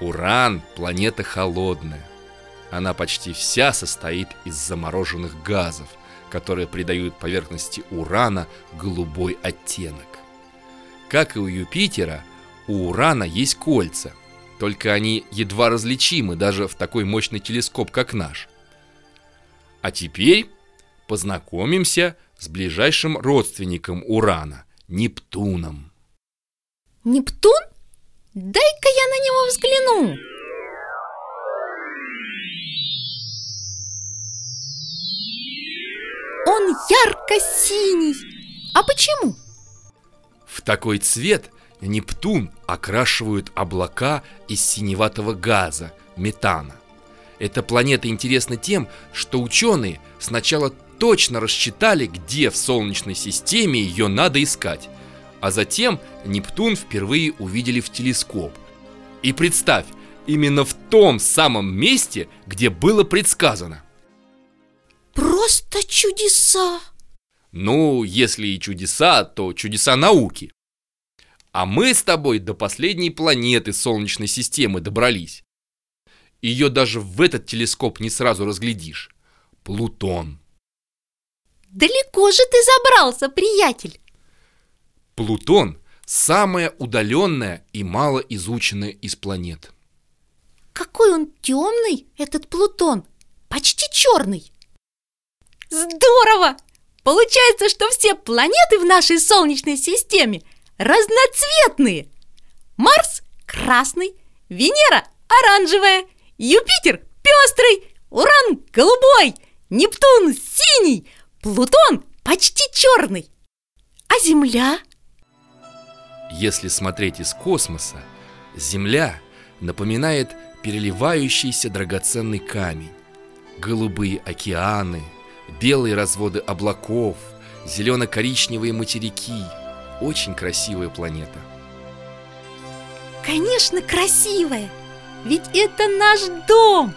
Уран – планета холодная. Она почти вся состоит из замороженных газов, которые придают поверхности Урана голубой оттенок. Как и у Юпитера, у Урана есть кольца, только они едва различимы даже в такой мощный телескоп, как наш. А теперь познакомимся с ближайшим родственником Урана – Нептуном. Нептун? Дай-ка я на него взгляну. Он ярко-синий. А почему? В такой цвет Нептун окрашивают облака из синеватого газа, метана. Эта планета интересна тем, что ученые сначала точно рассчитали, где в Солнечной системе ее надо искать, а затем Нептун впервые увидели в телескоп. И представь, именно в том самом месте, где было предсказано. Просто чудеса! Ну, если и чудеса, то чудеса науки. А мы с тобой до последней планеты Солнечной системы добрались. Ее даже в этот телескоп не сразу разглядишь. Плутон. Далеко же ты забрался, приятель? Плутон – самая удаленная и малоизученная из планет. Какой он темный, этот Плутон, почти черный. Здорово! Получается, что все планеты в нашей Солнечной системе разноцветные. Марс красный, Венера оранжевая, Юпитер пестрый, Уран голубой, Нептун синий, Плутон почти черный. А Земля? Если смотреть из космоса, Земля напоминает переливающийся драгоценный камень. Голубые океаны – белые разводы облаков, зелено-коричневые материки. Очень красивая планета. Конечно, красивая! Ведь это наш дом!